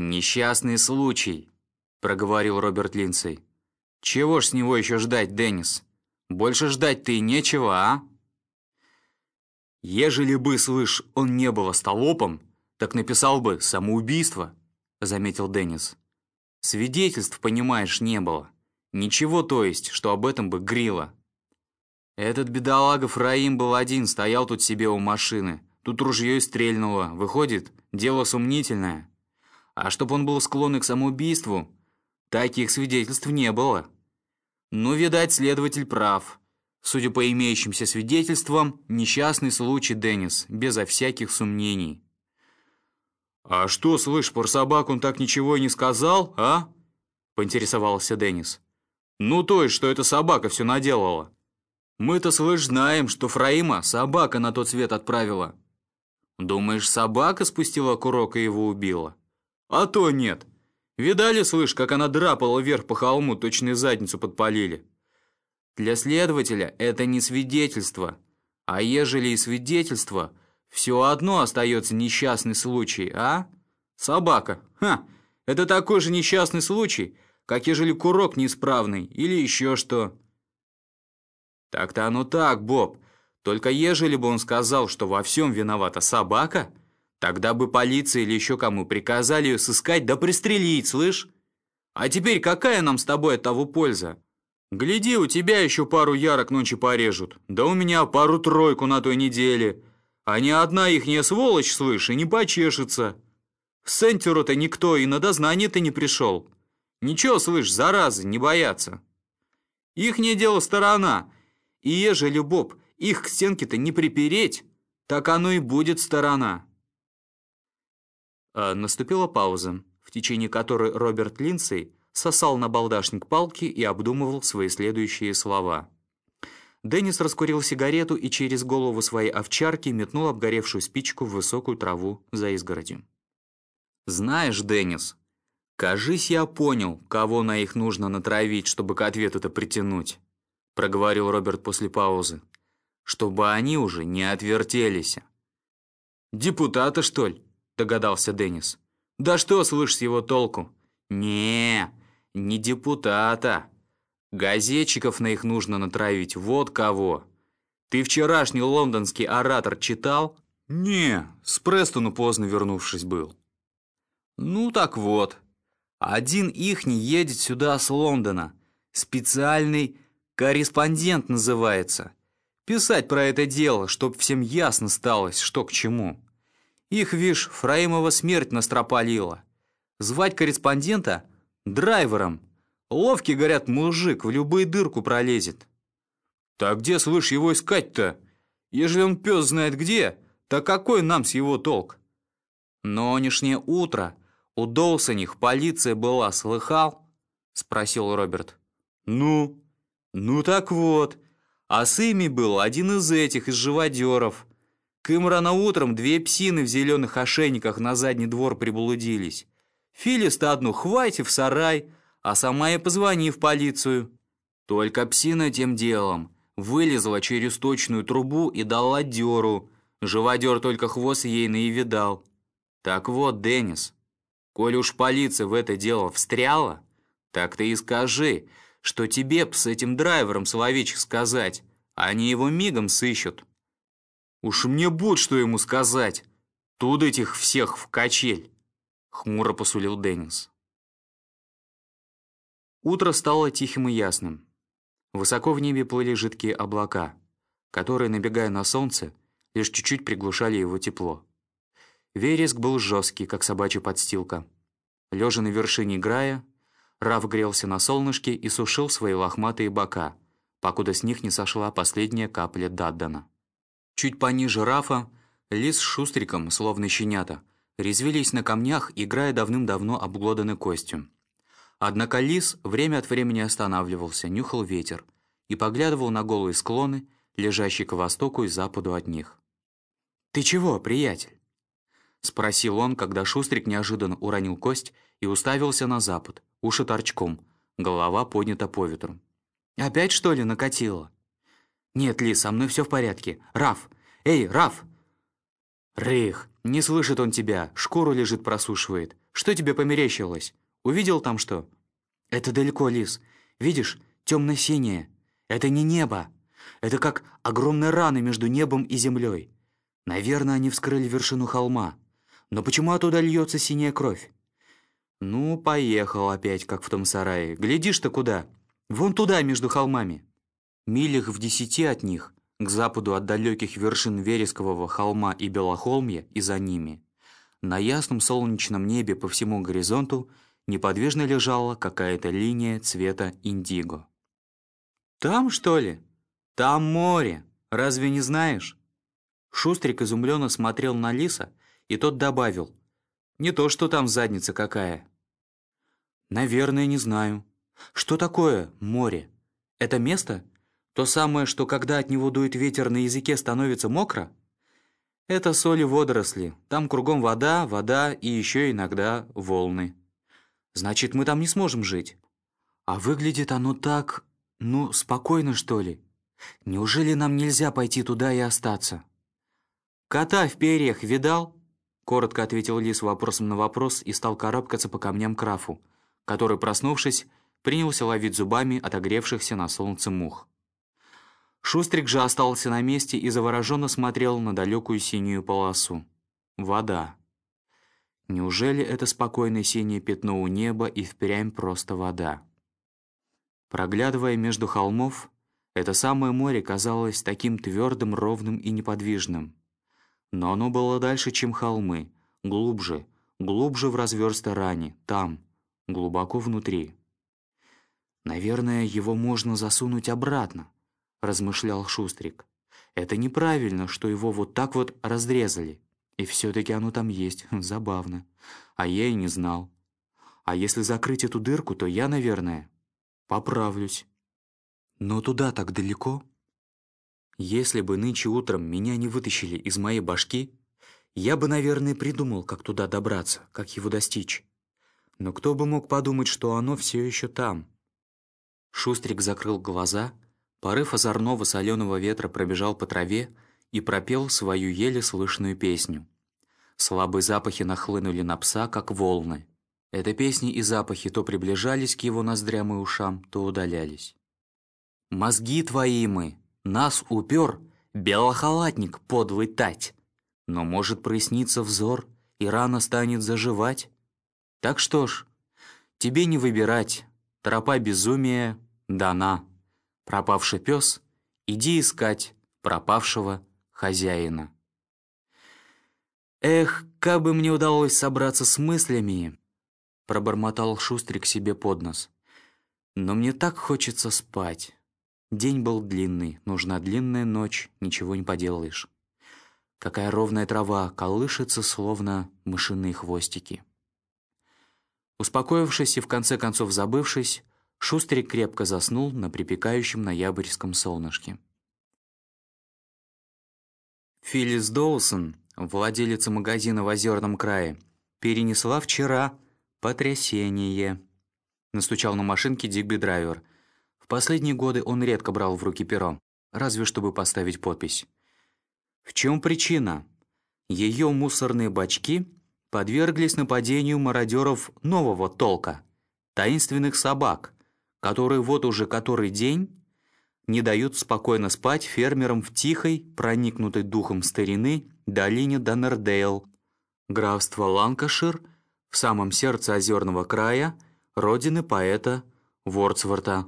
«Несчастный случай», — проговорил Роберт Линдсей. «Чего ж с него еще ждать, Деннис? Больше ждать-то и нечего, а?» «Ежели бы, слышь, он не был остолопом, так написал бы «самоубийство», — заметил Деннис. «Свидетельств, понимаешь, не было. Ничего, то есть, что об этом бы грило. Этот бедолага Фраим был один, стоял тут себе у машины. Тут ружье и стрельнуло. Выходит, дело сомнительное. А чтоб он был склонен к самоубийству, таких свидетельств не было. Ну, видать, следователь прав. Судя по имеющимся свидетельствам, несчастный случай, Деннис, безо всяких сомнений. «А что, слышь, про собак он так ничего и не сказал, а?» — поинтересовался Деннис. «Ну, то есть, что эта собака все наделала. Мы-то, слышь, знаем, что Фраима собака на тот свет отправила. Думаешь, собака спустила курок и его убила? А то нет. Видали, слышь, как она драпала вверх по холму, точно задницу подпалили? Для следователя это не свидетельство. А ежели и свидетельство, все одно остается несчастный случай, а? Собака. Ха! Это такой же несчастный случай, как ежели курок неисправный или еще что. Так-то оно так, Боб. Только ежели бы он сказал, что во всем виновата собака, тогда бы полиция или еще кому приказали ее сыскать да пристрелить, слышь? А теперь какая нам с тобой от того польза? Гляди, у тебя еще пару ярок ночи порежут, да у меня пару-тройку на той неделе. А ни одна ихняя сволочь, слышь, и не почешется. В Сентеру-то никто и на дознание-то не пришел. Ничего, слышь, заразы, не бояться. Ихнее дело сторона, и ежели, Боб, их к стенке-то не припереть, так оно и будет сторона. А наступила пауза, в течение которой Роберт Линдсей сосал на балдашник палки и обдумывал свои следующие слова. Деннис раскурил сигарету и через голову своей овчарки метнул обгоревшую спичку в высокую траву за изгородью. «Знаешь, Деннис, кажись, я понял, кого на их нужно натравить, чтобы к ответу-то притянуть», проговорил Роберт после паузы, «чтобы они уже не отвертелись». «Депутата, что ли?» Догадался Деннис. «Да что, слышь, с его толку?» «Не, не депутата. Газетчиков на их нужно натравить, вот кого. Ты вчерашний лондонский оратор читал?» «Не, с Престону поздно вернувшись был». «Ну так вот, один ихний едет сюда с Лондона. Специальный корреспондент называется. Писать про это дело, чтоб всем ясно сталось, что к чему. Их, вишь, Фраимова смерть настропалила. Звать корреспондента драйвером. Ловкий, говорят, мужик, в любую дырку пролезет. Так где, слышь, его искать-то? Ежели он пес знает где, так какой нам с его толк? Нонешнее утро у Долсоних полиция была, слыхал? Спросил Роберт. Ну, ну так вот. А с ими был один из этих, из живодеров. К им рано утром две псины в зеленых ошейниках на задний двор приблудились. Филиста одну хвайте в сарай, а сама и позвони в полицию. Только псина тем делом вылезла через точную трубу и дала дёру. Живодер только хвост и видал. Так вот, Деннис, Коль уж полиция в это дело встряла, так ты и скажи, что тебе б с этим драйвером словечек сказать, они его мигом сыщут. Уж мне будет что ему сказать. Тут этих всех в качель, хмуро посулил Деннис. Утро стало тихим и ясным. Высоко в небе плыли жидкие облака, которые, набегая на солнце, лишь чуть-чуть приглушали его тепло. Вереск был жесткий, как собачья подстилка. Лежа на вершине грая, Раф грелся на солнышке и сушил свои лохматые бока, покуда с них не сошла последняя капля Даддана. Чуть пониже Рафа Лис с Шустриком, словно щенята, резвились на камнях, играя давным-давно обглоданной костью. Однако Лис время от времени останавливался, нюхал ветер и поглядывал на голые склоны, лежащие к востоку и западу от них. «Ты чего, приятель?» — спросил он, когда Шустрик неожиданно уронил кость и уставился на запад, уши торчком, голова поднята по ветру. «Опять, что ли, накатило?» «Нет, Ли, со мной все в порядке. Раф! Эй, Раф!» «Рых! Не слышит он тебя, шкуру лежит просушивает. Что тебе померещилось? Увидел там что?» «Это далеко, Лис. Видишь, темно-синее. Это не небо. Это как огромные раны между небом и землей. Наверное, они вскрыли вершину холма. Но почему оттуда льется синяя кровь?» «Ну, поехал опять, как в том сарае. Глядишь-то куда? Вон туда, между холмами». Милях в десяти от них, к западу от далеких вершин Верескового холма и Белохолмья и за ними, на ясном солнечном небе по всему горизонту неподвижно лежала какая-то линия цвета индиго. «Там, что ли? Там море! Разве не знаешь?» Шустрик изумленно смотрел на Лиса, и тот добавил. «Не то, что там задница какая». «Наверное, не знаю. Что такое море? Это место, то самое, что когда от него дует ветер, на языке становится мокро? Это соли водоросли. Там кругом вода, вода и еще иногда волны. Значит, мы там не сможем жить. А выглядит оно так, ну, спокойно, что ли? Неужели нам нельзя пойти туда и остаться? «Кота в перьях видал?» Коротко ответил Лис вопросом на вопрос и стал карабкаться по камням крафу, который, проснувшись, принялся ловить зубами отогревшихся на солнце мух. Шустрик же остался на месте и завороженно смотрел на далекую синюю полосу. Вода. Неужели это спокойное синее пятно у неба и впрямь просто вода? Проглядывая между холмов, это самое море казалось таким твердым, ровным и неподвижным. Но оно было дальше, чем холмы, глубже, глубже в разверстой ране, там, глубоко внутри. Наверное, его можно засунуть обратно, — размышлял Шустрик. «Это неправильно, что его вот так вот разрезали. И все-таки оно там есть. Забавно. А я и не знал. А если закрыть эту дырку, то я, наверное, поправлюсь. Но туда так далеко. Если бы нынче утром меня не вытащили из моей башки, я бы, наверное, придумал, как туда добраться, как его достичь. Но кто бы мог подумать, что оно все еще там?» Шустрик закрыл глаза — Порыв озорного соленого ветра пробежал по траве и пропел свою еле слышную песню. Слабые запахи нахлынули на пса, как волны. Эта песни и запахи то приближались к его ноздрям и ушам, то удалялись. «Мозги твои мы! Нас упер белохалатник, подлый тать! Но может проясниться взор, и рана станет заживать? Так что ж, тебе не выбирать, тропа безумия дана». Пропавший пес, иди искать пропавшего хозяина. «Эх, как бы мне удалось собраться с мыслями!» Пробормотал Шустрик себе под нос. «Но мне так хочется спать. День был длинный, нужна длинная ночь, ничего не поделаешь. Какая ровная трава, колышется, словно мышиные хвостики». Успокоившись и в конце концов забывшись, Шустрик крепко заснул на припекающем ноябрьском солнышке. Филлис Доусон, владелица магазина в Озерном крае, перенесла вчера потрясение. Настучал на машинке Дигби Драйвер. В последние годы он редко брал в руки перо, разве чтобы поставить подпись. В чем причина? Ее мусорные бачки подверглись нападению мародеров нового толка, таинственных собак, которые вот уже который день не дают спокойно спать фермерам в тихой, проникнутой духом старины, долине Даннердейл, графство Ланкашир, в самом сердце озерного края, родины поэта Вордсворта.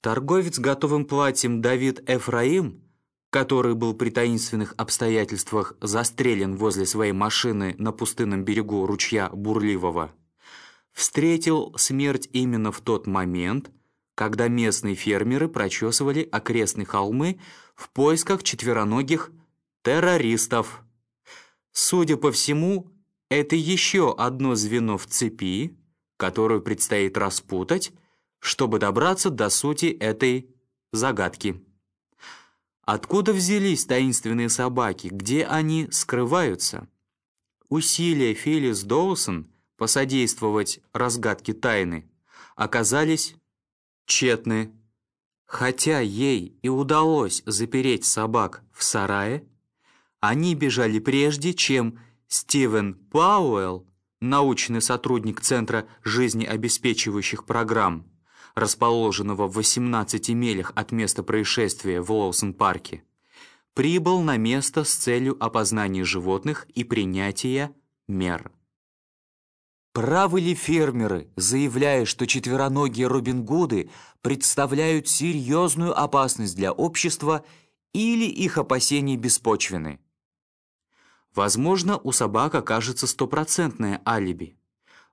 Торговец готовым платьем Давид Эфраим, который был при таинственных обстоятельствах застрелен возле своей машины на пустынном берегу ручья Бурливого, встретил смерть именно в тот момент, когда местные фермеры прочесывали окрестные холмы в поисках четвероногих террористов. Судя по всему, это еще одно звено в цепи, которую предстоит распутать, чтобы добраться до сути этой загадки. Откуда взялись таинственные собаки? Где они скрываются? Усилия Филлис Доусон — посодействовать разгадке тайны, оказались тщетны. Хотя ей и удалось запереть собак в сарае, они бежали прежде, чем Стивен Пауэлл научный сотрудник Центра жизнеобеспечивающих программ, расположенного в 18 милях от места происшествия в Лоусон-парке, прибыл на место с целью опознания животных и принятия мер. Правы ли фермеры, заявляя, что четвероногие Робин Гуды представляют серьезную опасность для общества или их опасения беспочвены? Возможно, у собак окажется стопроцентное алиби.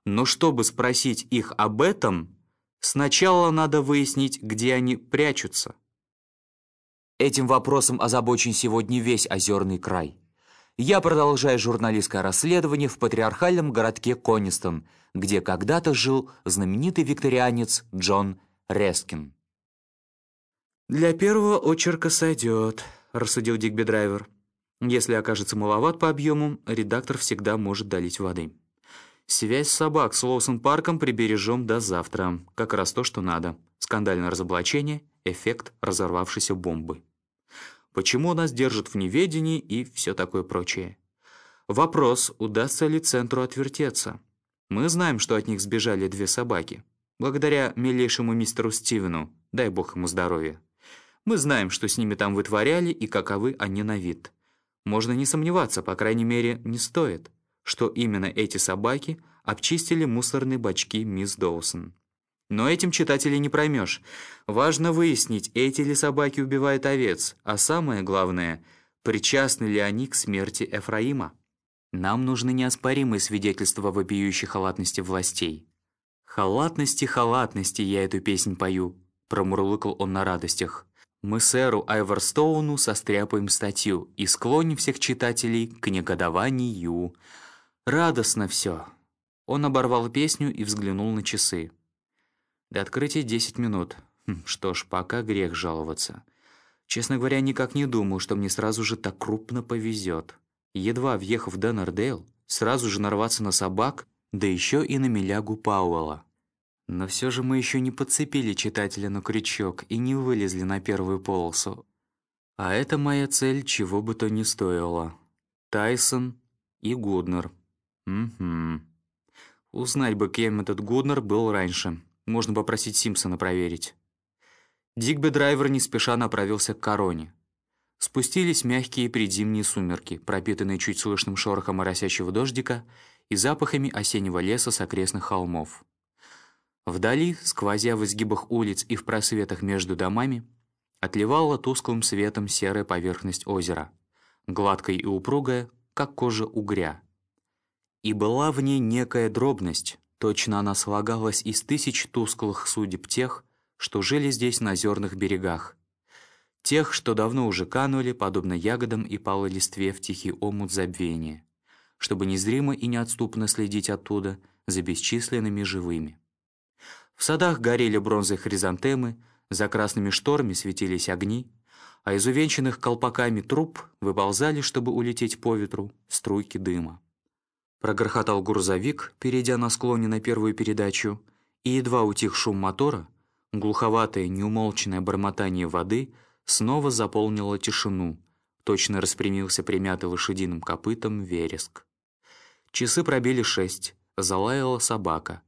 Но чтобы спросить их об этом, сначала надо выяснить, где они прячутся. Этим вопросом озабочен сегодня весь озерный край. Я продолжаю журналистское расследование в патриархальном городке Конистон, где когда-то жил знаменитый викторианец Джон Рескин. «Для первого очерка сойдет», — рассудил Дигби Драйвер. «Если окажется маловат по объему, редактор всегда может долить воды. Связь собак с Лоусон-парком прибережем до завтра. Как раз то, что надо. Скандальное разоблачение, эффект разорвавшейся бомбы» почему нас держат в неведении и все такое прочее. Вопрос, удастся ли центру отвертеться. Мы знаем, что от них сбежали две собаки. Благодаря милейшему мистеру Стивену, дай бог ему здоровья. Мы знаем, что с ними там вытворяли и каковы они на вид. Можно не сомневаться, по крайней мере, не стоит, что именно эти собаки обчистили мусорные бачки мисс Доусон. Но этим читателей не проймешь. Важно выяснить, эти ли собаки убивают овец, а самое главное, причастны ли они к смерти Эфраима. Нам нужны неоспоримые свидетельства вопиющей халатности властей. «Халатности, халатности, я эту песнь пою», — промурлыкал он на радостях. «Мы сэру Айверстоуну состряпаем статью и склоним всех читателей к негодованию. Радостно все». Он оборвал песню и взглянул на часы. До открытия 10 минут. Хм, что ж, пока грех жаловаться. Честно говоря, никак не думал, что мне сразу же так крупно повезет. Едва въехав в Деннердейл, сразу же нарваться на собак, да еще и на милягу Пауэлла. Но все же мы еще не подцепили читателя на крючок и не вылезли на первую полосу. А это моя цель, чего бы то ни стоило. Тайсон и Гуднер. Угу. Узнать бы, кем этот Гуднер был раньше. Можно попросить Симпсона проверить. Дигби Драйвер не спеша направился к короне. Спустились мягкие предзимние сумерки, пропитанные чуть слышным шорохом моросящего дождика и запахами осеннего леса с окрестных холмов. Вдали, сквозя в изгибах улиц и в просветах между домами, отливала тусклым светом серая поверхность озера, гладкая и упругая, как кожа угря. И была в ней некая дробность, Точно она слагалась из тысяч тусклых судеб тех, что жили здесь на озерных берегах. Тех, что давно уже канули, подобно ягодам и палой листве в тихий омут забвения, чтобы незримо и неотступно следить оттуда за бесчисленными живыми. В садах горели бронзовые хризантемы, за красными шторами светились огни, а из увенчанных колпаками труб выползали, чтобы улететь по ветру, струйки дыма. Прогрохотал грузовик, перейдя на склоне на первую передачу, и едва утих шум мотора, глуховатое неумолчное бормотание воды снова заполнило тишину, точно распрямился примятый лошадиным копытом вереск. Часы пробили шесть, залаяла собака.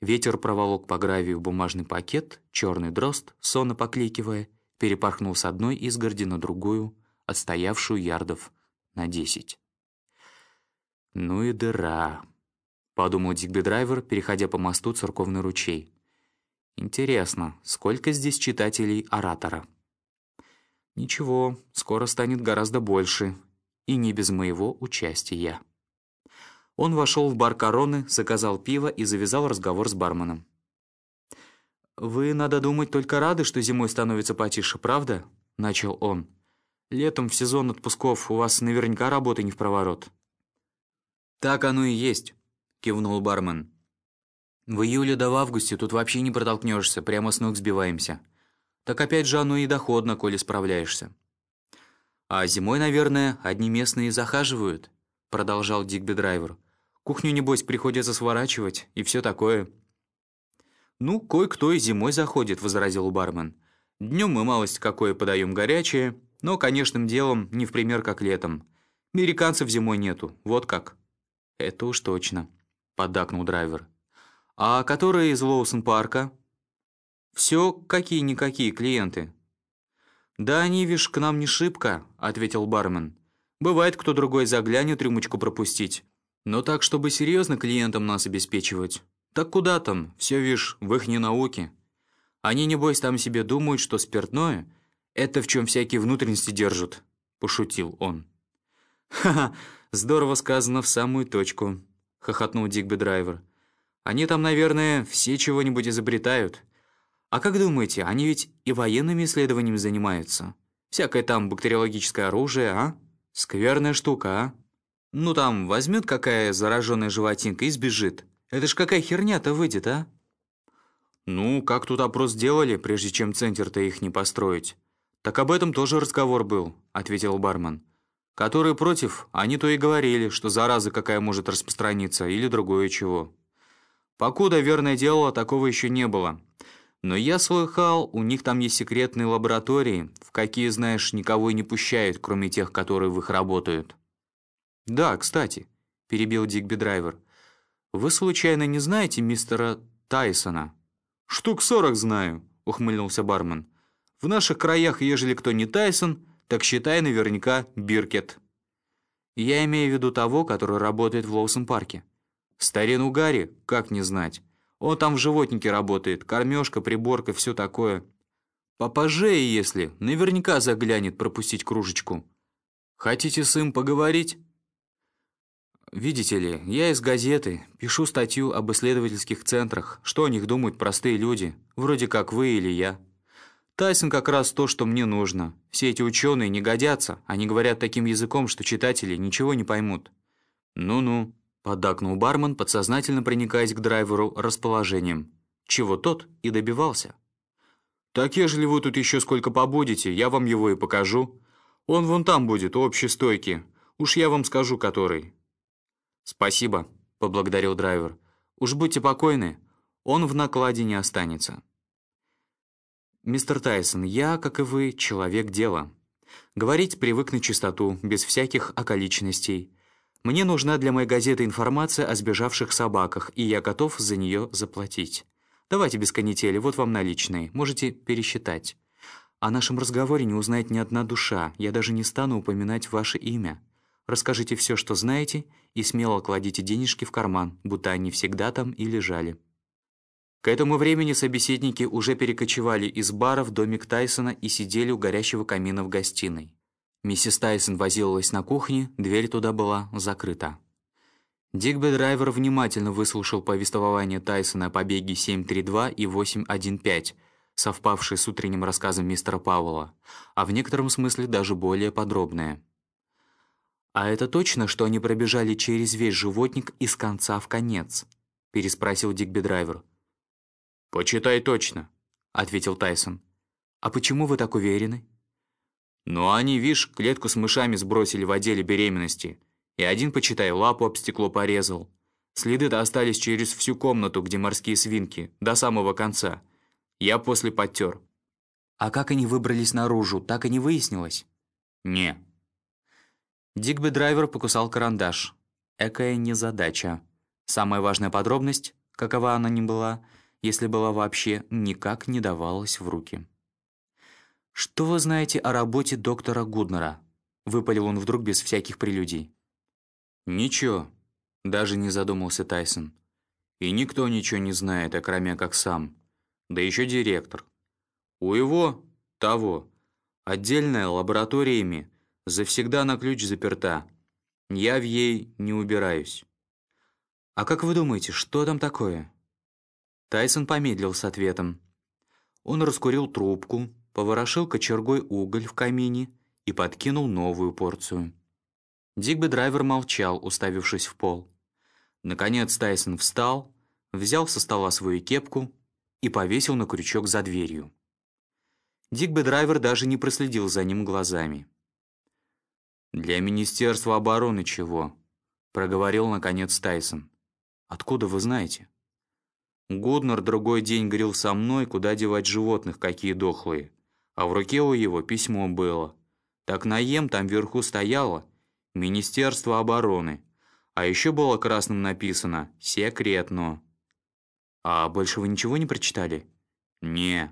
Ветер проволок по гравию бумажный пакет, черный дрозд, сонно покликивая, перепорхнул с одной изгороди на другую, отстоявшую ярдов на десять. «Ну и дыра», — подумал Дигби-драйвер, переходя по мосту церковный ручей. «Интересно, сколько здесь читателей оратора?» «Ничего, скоро станет гораздо больше, и не без моего участия». Он вошел в бар «Короны», заказал пиво и завязал разговор с барменом. «Вы, надо думать, только рады, что зимой становится потише, правда?» — начал он. «Летом в сезон отпусков у вас наверняка работы не в проворот». «Так оно и есть», — кивнул бармен. «В июле да в августе тут вообще не протолкнешься, прямо с ног сбиваемся. Так опять же оно и доходно, коли справляешься». «А зимой, наверное, одни местные захаживают», — продолжал Дигби Драйвер. «Кухню, небось, приходится сворачивать и все такое». «Ну, кое-кто и зимой заходит», — возразил бармен. «Днем мы малость какое подаем горячее, но, конечным делом, не в пример, как летом. Американцев зимой нету, вот как». «Это уж точно», — поддакнул драйвер. «А которые из Лоусон-парка?» «Все какие-никакие клиенты». «Да они, вишь, к нам не шибко», — ответил бармен. «Бывает, кто другой заглянет рюмочку пропустить. Но так, чтобы серьезно клиентам нас обеспечивать. Так куда там, все, вишь, в их науке. Они, небось, там себе думают, что спиртное — это в чем всякие внутренности держат», — пошутил он. «Ха-ха, здорово сказано в самую точку», — хохотнул Дигби Драйвер. «Они там, наверное, все чего-нибудь изобретают. А как думаете, они ведь и военными исследованиями занимаются? Всякое там бактериологическое оружие, а? Скверная штука, а? Ну там, возьмет какая зараженная животинка и сбежит. Это ж какая херня-то выйдет, а?» «Ну, как тут опрос делали, прежде чем центр-то их не построить?» «Так об этом тоже разговор был», — ответил бармен. Которые против, они то и говорили, что зараза какая может распространиться или другое чего. Покуда, верное дело, такого еще не было. Но я слыхал, у них там есть секретные лаборатории, в какие, знаешь, никого и не пущают, кроме тех, которые в их работают. «Да, кстати», — перебил Дигби Драйвер, «вы случайно не знаете мистера Тайсона?» «Штук сорок знаю», — ухмыльнулся бармен. «В наших краях, ежели кто не Тайсон, так считай наверняка Биркет. Я имею в виду того, который работает в Лоусон-парке. Старину Гарри, как не знать. Он там в животнике работает, кормежка, приборка, все такое. Попожее, если, наверняка заглянет пропустить кружечку. Хотите с им поговорить? Видите ли, я из газеты, пишу статью об исследовательских центрах, что о них думают простые люди, вроде как вы или я. Тайсон как раз то, что мне нужно. Все эти ученые не годятся, они говорят таким языком, что читатели ничего не поймут. Ну-ну, поддакнул бармен, подсознательно проникаясь к драйверу расположением. Чего тот и добивался. «Так ежели вы тут еще сколько побудете, я вам его и покажу. Он вон там будет, у общей стойки. Уж я вам скажу, который». «Спасибо», — поблагодарил драйвер. «Уж будьте покойны, он в накладе не останется». «Мистер Тайсон, я, как и вы, человек дела. Говорить привык на чистоту, без всяких околичностей. Мне нужна для моей газеты информация о сбежавших собаках, и я готов за нее заплатить. Давайте без канители, вот вам наличные, можете пересчитать. О нашем разговоре не узнает ни одна душа, я даже не стану упоминать ваше имя. Расскажите все, что знаете, и смело кладите денежки в карман, будто они всегда там и лежали». К этому времени собеседники уже перекочевали из бара в домик Тайсона и сидели у горящего камина в гостиной. Миссис Тайсон возилась на кухне, дверь туда была закрыта. Дигби Драйвер внимательно выслушал повествование Тайсона о побеге 732 и 815, совпавшие с утренним рассказом мистера Пауэлла, а в некотором смысле даже более подробное. «А это точно, что они пробежали через весь животник из конца в конец?» переспросил Дигби Драйвер. «Почитай точно», — ответил Тайсон. «А почему вы так уверены?» «Ну, они, видишь, клетку с мышами сбросили в отделе беременности, и один, почитай, лапу об стекло порезал. Следы-то остались через всю комнату, где морские свинки, до самого конца. Я после подтер». «А как они выбрались наружу, так и не выяснилось?» «Не». Дигби Драйвер покусал карандаш. Экая незадача. Самая важная подробность, какова она ни была — если была вообще, никак не давалась в руки. «Что вы знаете о работе доктора Гуднера?» — выпалил он вдруг без всяких прелюдий. «Ничего», — даже не задумался Тайсон. «И никто ничего не знает, окромя как сам. Да еще директор. У его, того, отдельная лабораториями, завсегда на ключ заперта. Я в ей не убираюсь». «А как вы думаете, что там такое?» Тайсон помедлил с ответом. Он раскурил трубку, поворошил кочергой уголь в камине и подкинул новую порцию. Дигби Драйвер молчал, уставившись в пол. Наконец Тайсон встал, взял со стола свою кепку и повесил на крючок за дверью. Дигби Драйвер даже не проследил за ним глазами. «Для Министерства обороны чего?» — проговорил наконец Тайсон. «Откуда вы знаете?» Гуднер другой день говорил со мной, куда девать животных, какие дохлые. А в руке у его письмо было. Так наем там вверху стояло «Министерство обороны». А еще было красным написано «Секретно». А больше вы ничего не прочитали? Не.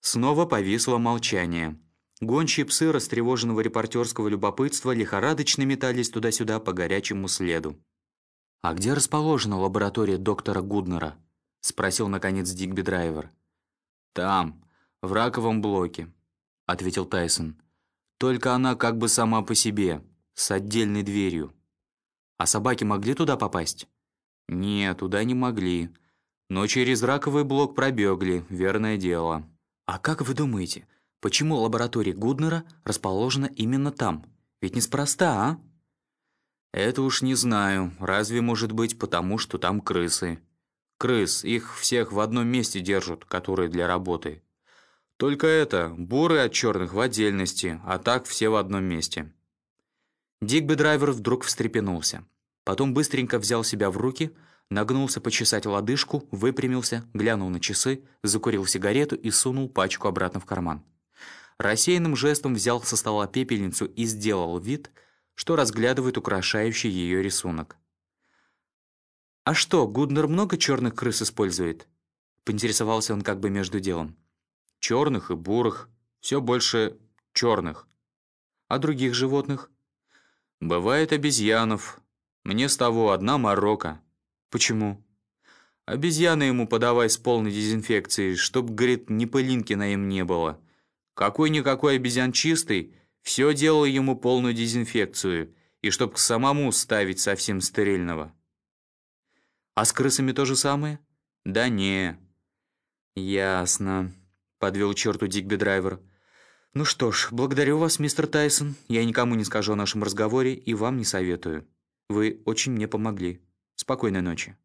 Снова повисло молчание. Гончие псы растревоженного репортерского любопытства лихорадочно метались туда-сюда по горячему следу. «А где расположена лаборатория доктора Гуднера?» — спросил, наконец, Дигби Драйвер. «Там, в раковом блоке», — ответил Тайсон. «Только она как бы сама по себе, с отдельной дверью». «А собаки могли туда попасть?» «Нет, туда не могли. Но через раковый блок пробегли, верное дело». «А как вы думаете, почему лаборатория Гуднера расположена именно там? Ведь неспроста, а?» «Это уж не знаю. Разве может быть потому, что там крысы? Крыс, их всех в одном месте держат, которые для работы. Только это, буры от черных в отдельности, а так все в одном месте». Дигби Драйвер вдруг встрепенулся. Потом быстренько взял себя в руки, нагнулся почесать лодыжку, выпрямился, глянул на часы, закурил сигарету и сунул пачку обратно в карман. Рассеянным жестом взял со стола пепельницу и сделал вид – что разглядывает украшающий ее рисунок. «А что, Гуднер много черных крыс использует?» Поинтересовался он как бы между делом. «Черных и бурых. Все больше черных. А других животных?» «Бывает обезьянов. Мне с того одна морока». «Почему?» «Обезьяны ему подавай с полной дезинфекцией, чтоб, говорит, ни пылинки на им не было. Какой-никакой обезьян чистый, все делал ему полную дезинфекцию, и чтоб к самому ставить совсем стерильного. А с крысами то же самое? Да не. Ясно, подвел черту Дигби Драйвер. Ну что ж, благодарю вас, мистер Тайсон. Я никому не скажу о нашем разговоре и вам не советую. Вы очень мне помогли. Спокойной ночи.